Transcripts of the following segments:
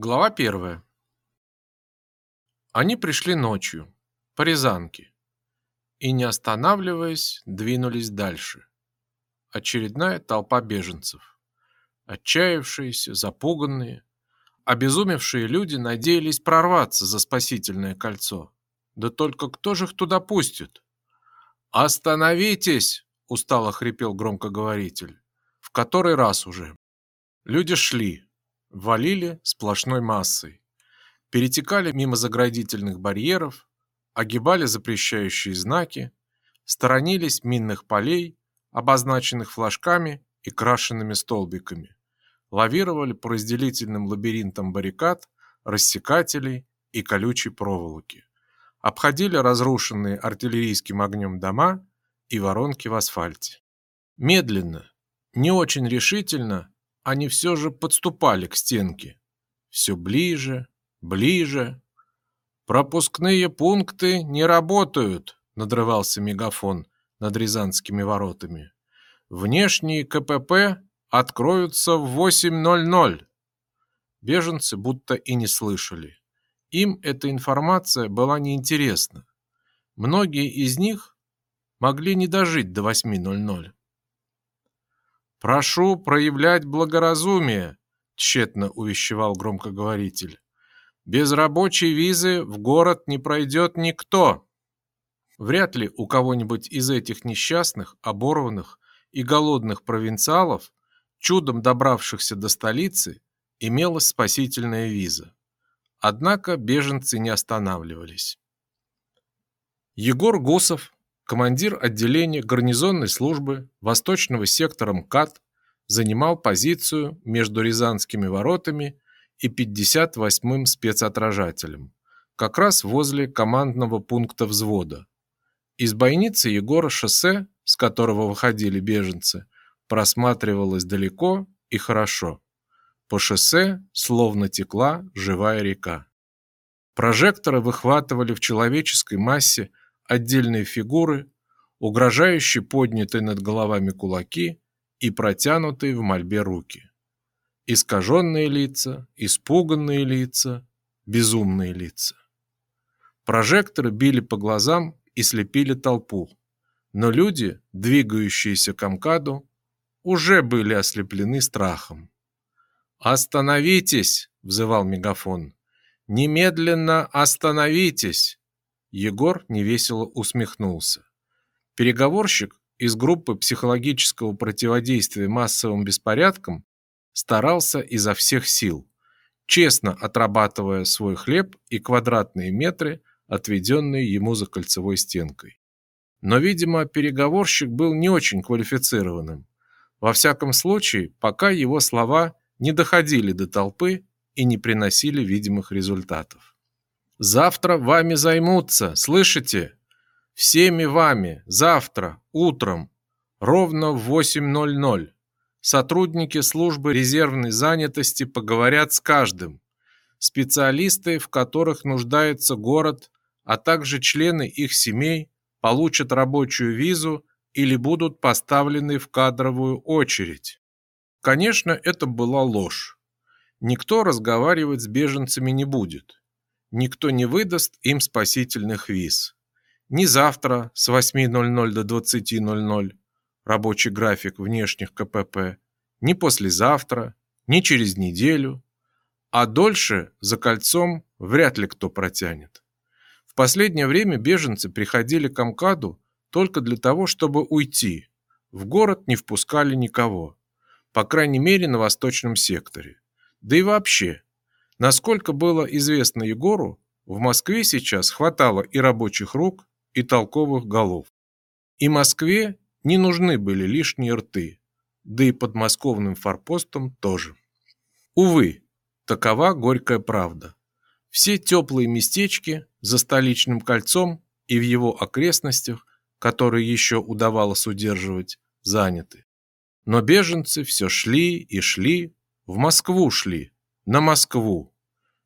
Глава первая. Они пришли ночью, по Рязанке, и, не останавливаясь, двинулись дальше. Очередная толпа беженцев. Отчаявшиеся, запуганные, обезумевшие люди надеялись прорваться за спасительное кольцо. Да только кто же их туда пустит? «Остановитесь!» – устало хрипел громкоговоритель. В который раз уже. Люди шли, валили сплошной массой, перетекали мимо заградительных барьеров, огибали запрещающие знаки, сторонились минных полей, обозначенных флажками и крашенными столбиками, лавировали по разделительным лабиринтам баррикад, рассекателей и колючей проволоки, обходили разрушенные артиллерийским огнем дома и воронки в асфальте. Медленно, не очень решительно они все же подступали к стенке. Все ближе, ближе. «Пропускные пункты не работают», — надрывался мегафон над Рязанскими воротами. «Внешние КПП откроются в 8.00». Беженцы будто и не слышали. Им эта информация была неинтересна. Многие из них могли не дожить до 8.00. «Прошу проявлять благоразумие», – тщетно увещевал громкоговоритель. «Без рабочей визы в город не пройдет никто». Вряд ли у кого-нибудь из этих несчастных, оборванных и голодных провинциалов, чудом добравшихся до столицы, имелась спасительная виза. Однако беженцы не останавливались. Егор Гусов командир отделения гарнизонной службы Восточного сектора МКАД занимал позицию между Рязанскими воротами и 58-м спецотражателем, как раз возле командного пункта взвода. Из бойницы Егора шоссе, с которого выходили беженцы, просматривалось далеко и хорошо. По шоссе словно текла живая река. Прожекторы выхватывали в человеческой массе отдельные фигуры, угрожающе поднятые над головами кулаки и протянутые в мольбе руки. Искаженные лица, испуганные лица, безумные лица. Прожекторы били по глазам и слепили толпу, но люди, двигающиеся к Амкаду, уже были ослеплены страхом. «Остановитесь!» – взывал мегафон. «Немедленно остановитесь!» Егор невесело усмехнулся. Переговорщик из группы психологического противодействия массовым беспорядкам старался изо всех сил, честно отрабатывая свой хлеб и квадратные метры, отведенные ему за кольцевой стенкой. Но, видимо, переговорщик был не очень квалифицированным. Во всяком случае, пока его слова не доходили до толпы и не приносили видимых результатов. Завтра вами займутся, слышите? Всеми вами, завтра, утром, ровно в 8.00. Сотрудники службы резервной занятости поговорят с каждым. Специалисты, в которых нуждается город, а также члены их семей, получат рабочую визу или будут поставлены в кадровую очередь. Конечно, это была ложь. Никто разговаривать с беженцами не будет никто не выдаст им спасительных виз. Ни завтра с 8.00 до 20.00 рабочий график внешних КПП, ни послезавтра, ни через неделю, а дольше за кольцом вряд ли кто протянет. В последнее время беженцы приходили к Амкаду только для того, чтобы уйти. В город не впускали никого, по крайней мере на восточном секторе. Да и вообще, Насколько было известно Егору, в Москве сейчас хватало и рабочих рук, и толковых голов. И Москве не нужны были лишние рты, да и подмосковным форпостом тоже. Увы, такова горькая правда. Все теплые местечки за столичным кольцом и в его окрестностях, которые еще удавалось удерживать, заняты. Но беженцы все шли и шли, в Москву шли, на Москву,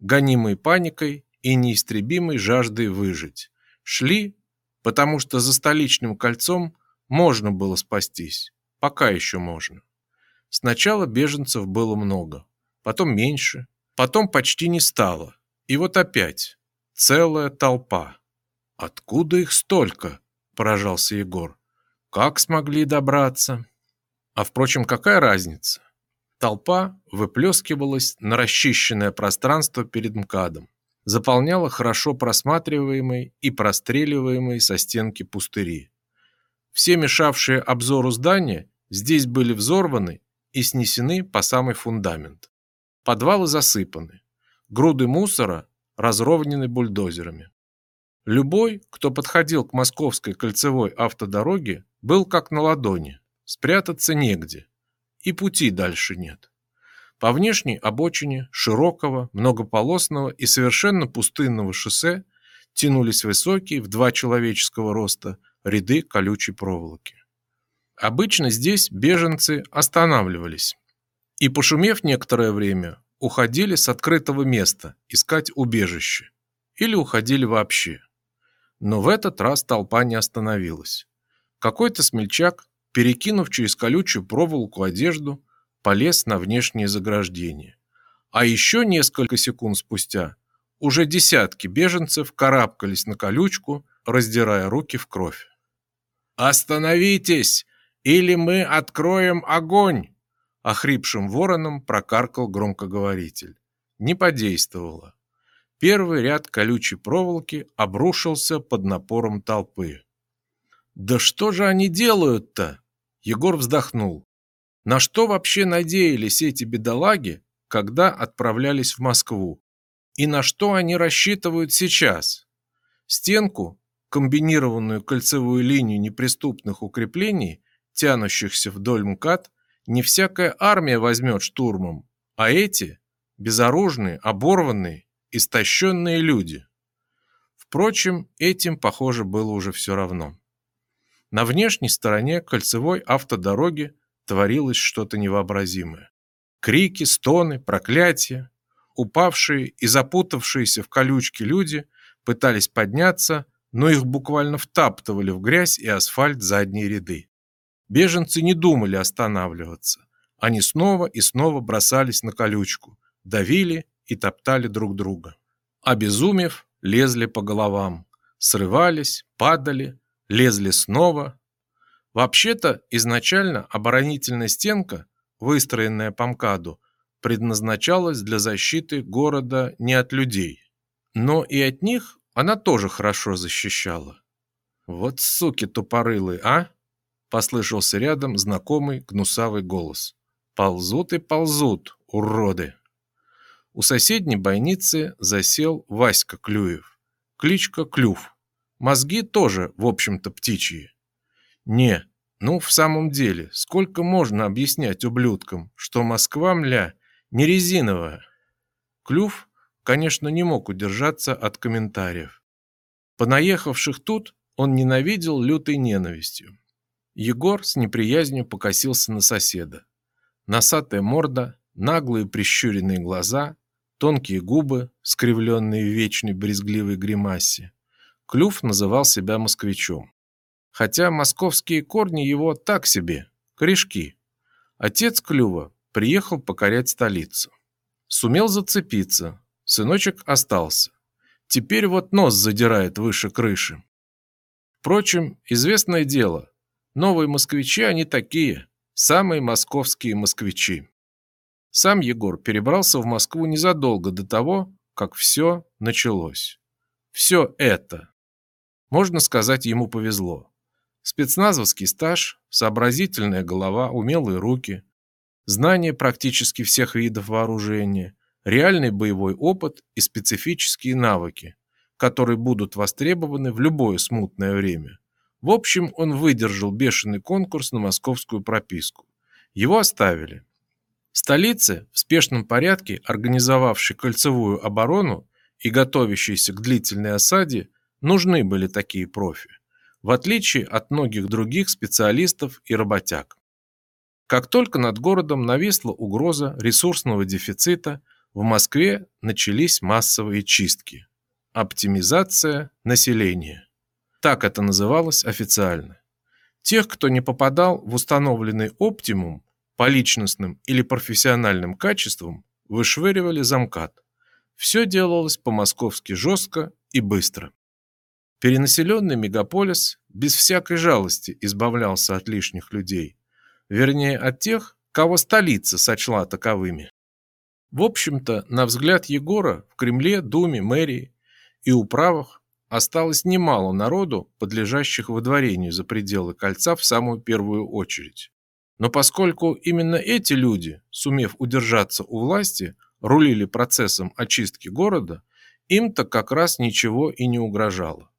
гонимые паникой и неистребимой жаждой выжить. Шли, потому что за столичным кольцом можно было спастись, пока еще можно. Сначала беженцев было много, потом меньше, Потом почти не стало. И вот опять целая толпа. Откуда их столько? поражался Егор. Как смогли добраться? А впрочем, какая разница? Толпа выплескивалась на расчищенное пространство перед МКАДом, заполняла хорошо просматриваемые и простреливаемые со стенки пустыри. Все мешавшие обзору здания здесь были взорваны и снесены по самый фундамент. Подвалы засыпаны, груды мусора разровнены бульдозерами. Любой, кто подходил к московской кольцевой автодороге, был как на ладони. Спрятаться негде. И пути дальше нет. По внешней обочине широкого, многополосного и совершенно пустынного шоссе тянулись высокие в два человеческого роста ряды колючей проволоки. Обычно здесь беженцы останавливались и, пошумев некоторое время, уходили с открытого места искать убежище или уходили вообще. Но в этот раз толпа не остановилась. Какой-то смельчак, перекинув через колючую проволоку одежду, полез на внешнее заграждение. А еще несколько секунд спустя уже десятки беженцев карабкались на колючку, раздирая руки в кровь. «Остановитесь, или мы откроем огонь!» Охрипшим вороном прокаркал громкоговоритель. Не подействовало. Первый ряд колючей проволоки обрушился под напором толпы. «Да что же они делают-то?» Егор вздохнул. На что вообще надеялись эти бедолаги, когда отправлялись в Москву? И на что они рассчитывают сейчас? Стенку, комбинированную кольцевую линию неприступных укреплений, тянущихся вдоль МКАД, не всякая армия возьмет штурмом, а эти, безоружные, оборванные, истощенные люди. Впрочем, этим, похоже, было уже все равно. На внешней стороне кольцевой автодороги творилось что-то невообразимое. Крики, стоны, проклятия. Упавшие и запутавшиеся в колючке люди пытались подняться, но их буквально втаптывали в грязь и асфальт задние ряды. Беженцы не думали останавливаться. Они снова и снова бросались на колючку, давили и топтали друг друга. Обезумев, лезли по головам, срывались, падали, лезли снова. Вообще-то изначально оборонительная стенка, выстроенная по МКАДу, предназначалась для защиты города не от людей, но и от них она тоже хорошо защищала. Вот суки тупорылые, а? Послышался рядом знакомый гнусавый голос. Ползут и ползут, уроды. У соседней бойницы засел Васька Клюев. Кличка Клюв. Мозги тоже, в общем-то, птичьи. Не, ну в самом деле, сколько можно объяснять ублюдкам, что Москва, мля, не резиновая? Клюв, конечно, не мог удержаться от комментариев. Понаехавших тут он ненавидел лютой ненавистью. Егор с неприязнью покосился на соседа. Носатая морда, наглые прищуренные глаза, тонкие губы, скривленные в вечной брезгливой гримасе. Клюв называл себя москвичом. Хотя московские корни его так себе, корешки. Отец Клюва приехал покорять столицу. Сумел зацепиться, сыночек остался. Теперь вот нос задирает выше крыши. Впрочем, известное дело, новые москвичи они такие, самые московские москвичи. Сам Егор перебрался в Москву незадолго до того, как все началось. Все это. Можно сказать, ему повезло. Спецназовский стаж, сообразительная голова, умелые руки, знание практически всех видов вооружения, реальный боевой опыт и специфические навыки, которые будут востребованы в любое смутное время. В общем, он выдержал бешеный конкурс на московскую прописку. Его оставили. Столице, в спешном порядке организовавшей кольцевую оборону и готовящейся к длительной осаде, нужны были такие профи, в отличие от многих других специалистов и работяг. Как только над городом нависла угроза ресурсного дефицита, в Москве начались массовые чистки. Оптимизация населения. Так это называлось официально. Тех, кто не попадал в установленный оптимум, по личностным или профессиональным качествам вышвыривали замкат. Все делалось по-московски жестко и быстро. Перенаселенный мегаполис без всякой жалости избавлялся от лишних людей. Вернее, от тех, кого столица сочла таковыми. В общем-то, на взгляд Егора, в Кремле, Думе, мэрии и управах осталось немало народу, подлежащих выдворению за пределы кольца в самую первую очередь. Но поскольку именно эти люди, сумев удержаться у власти, рулили процессом очистки города, им-то как раз ничего и не угрожало.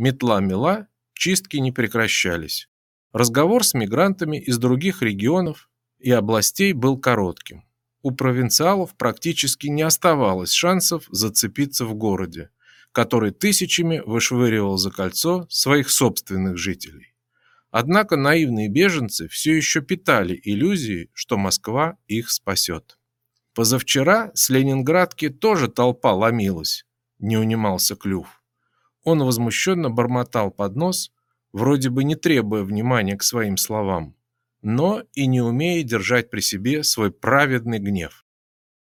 Метла мела, чистки не прекращались. Разговор с мигрантами из других регионов и областей был коротким. У провинциалов практически не оставалось шансов зацепиться в городе, который тысячами вышвыривал за кольцо своих собственных жителей. Однако наивные беженцы все еще питали иллюзии, что Москва их спасет. Позавчера с Ленинградки тоже толпа ломилась, не унимался Клюв. Он возмущенно бормотал под нос, вроде бы не требуя внимания к своим словам, но и не умея держать при себе свой праведный гнев.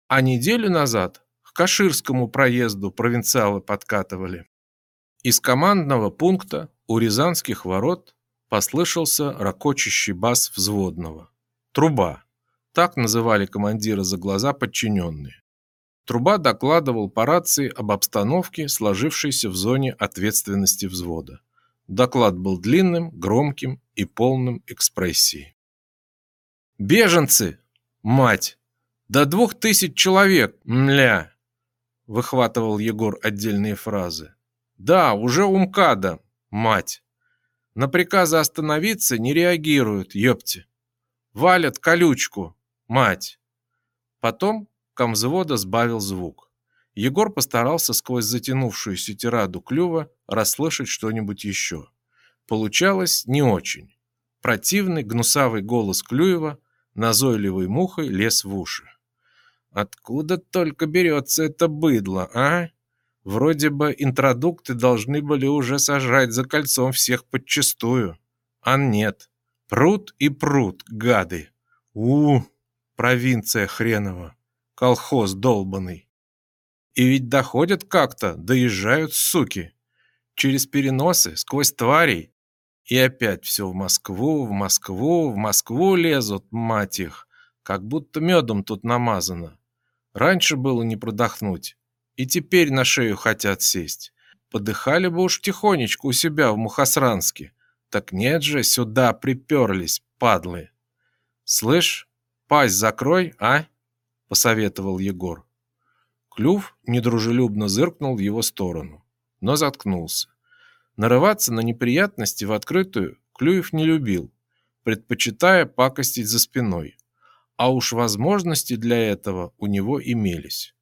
А неделю назад к Каширскому проезду провинциалы подкатывали. Из командного пункта у Рязанских ворот послышался ракочущий бас взводного. Труба. Так называли командира за глаза подчиненные. Труба докладывал по рации об обстановке, сложившейся в зоне ответственности взвода. Доклад был длинным, громким и полным экспрессии. «Беженцы! Мать! До двух тысяч человек! Мля!» Выхватывал Егор отдельные фразы. «Да, уже у МКАДа! Мать! На приказы остановиться не реагируют, ёпти! Валят колючку! Мать!» Потом комвзвода сбавил звук. Егор постарался сквозь затянувшуюся тираду клюва расслышать что-нибудь еще. Получалось не очень. Противный гнусавый голос Клюева назойливой мухой лез в уши. Откуда только берется это быдло, а? Вроде бы интродукты должны были уже сожрать за кольцом всех подчистую. А нет. Прут и прут, гады. У, провинция хренова колхоз долбанный. И ведь доходят как-то, доезжают суки. Через переносы, сквозь тварей. И опять все в Москву, в Москву, в Москву лезут, мать их. Как будто медом тут намазано. Раньше было не продохнуть. И теперь на шею хотят сесть. Подыхали бы уж тихонечко у себя в Мухосранске. Так нет же, сюда приперлись, падлы. Слышь, пасть закрой, а? Посоветовал Егор. Клюв недружелюбно зыркнул в его сторону, но заткнулся. Нарываться на неприятности в открытую Клюев не любил, предпочитая пакостить за спиной. А уж возможности для этого у него имелись.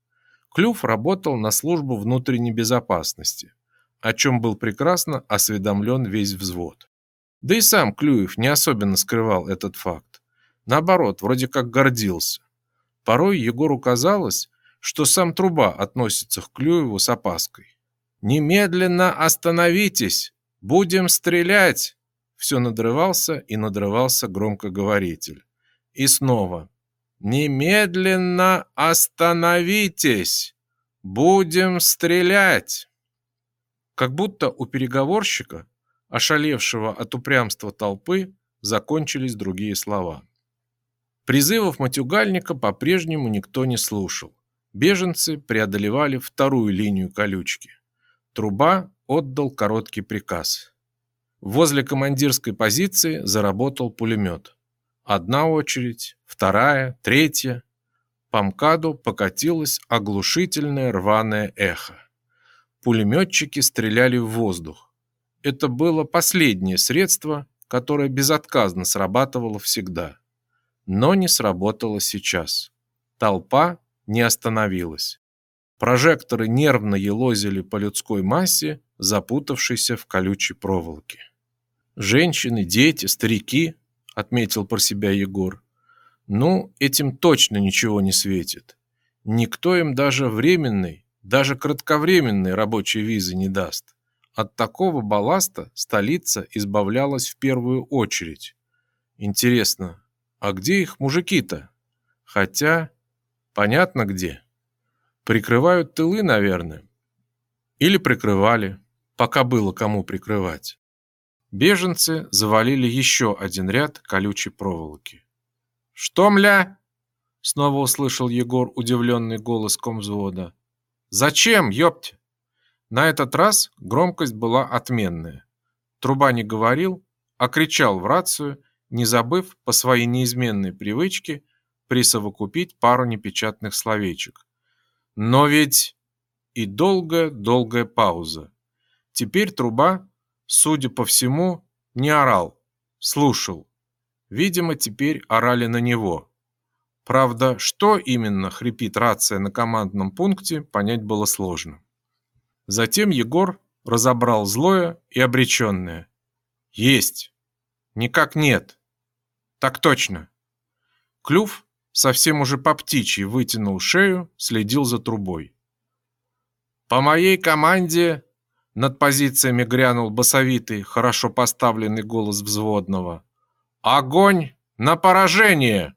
Клюв работал на службу внутренней безопасности, о чем был прекрасно осведомлен весь взвод. Да и сам Клюев не особенно скрывал этот факт. Наоборот, вроде как гордился. Порой Егору казалось, что сам труба относится к Клюеву с опаской. «Немедленно остановитесь! Будем стрелять!» Все надрывался и надрывался громкоговоритель. И снова «Немедленно остановитесь! Будем стрелять!» Как будто у переговорщика, ошалевшего от упрямства толпы, закончились другие слова. Призывов матюгальника по-прежнему никто не слушал. Беженцы преодолевали вторую линию колючки. Труба отдал короткий приказ. Возле командирской позиции заработал пулемет. Одна очередь, вторая, третья. По МКАДу покатилось оглушительное рваное эхо. Пулеметчики стреляли в воздух. Это было последнее средство, которое безотказно срабатывало всегда но не сработало сейчас. Толпа не остановилась. Прожекторы нервно елозили по людской массе, запутавшейся в колючей проволоке. «Женщины, дети, старики», — отметил про себя Егор. «Ну, этим точно ничего не светит. Никто им даже временной, даже кратковременной рабочей визы не даст. От такого балласта столица избавлялась в первую очередь. Интересно, а где их мужики-то? Хотя Понятно где. Прикрывают тылы, наверное. Или прикрывали, пока было кому прикрывать. Беженцы завалили еще один ряд колючей проволоки. «Что, мля?» Снова услышал Егор удивленный голос комвзвода. «Зачем, ёпте?» На этот раз громкость была отменная. Труба не говорил, а кричал в рацию, не забыв по своей неизменной привычке присовокупить пару непечатных словечек. Но ведь и долгая-долгая пауза. Теперь труба, судя по всему, не орал, слушал. Видимо, теперь орали на него. Правда, что именно хрипит рация на командном пункте, понять было сложно. Затем Егор разобрал злое и обреченное. Есть. Никак нет. Так точно. Клюв совсем уже по птичьи вытянул шею, следил за трубой. По моей команде над позициями грянул басовитый, хорошо поставленный голос взводного. Огонь на поражение!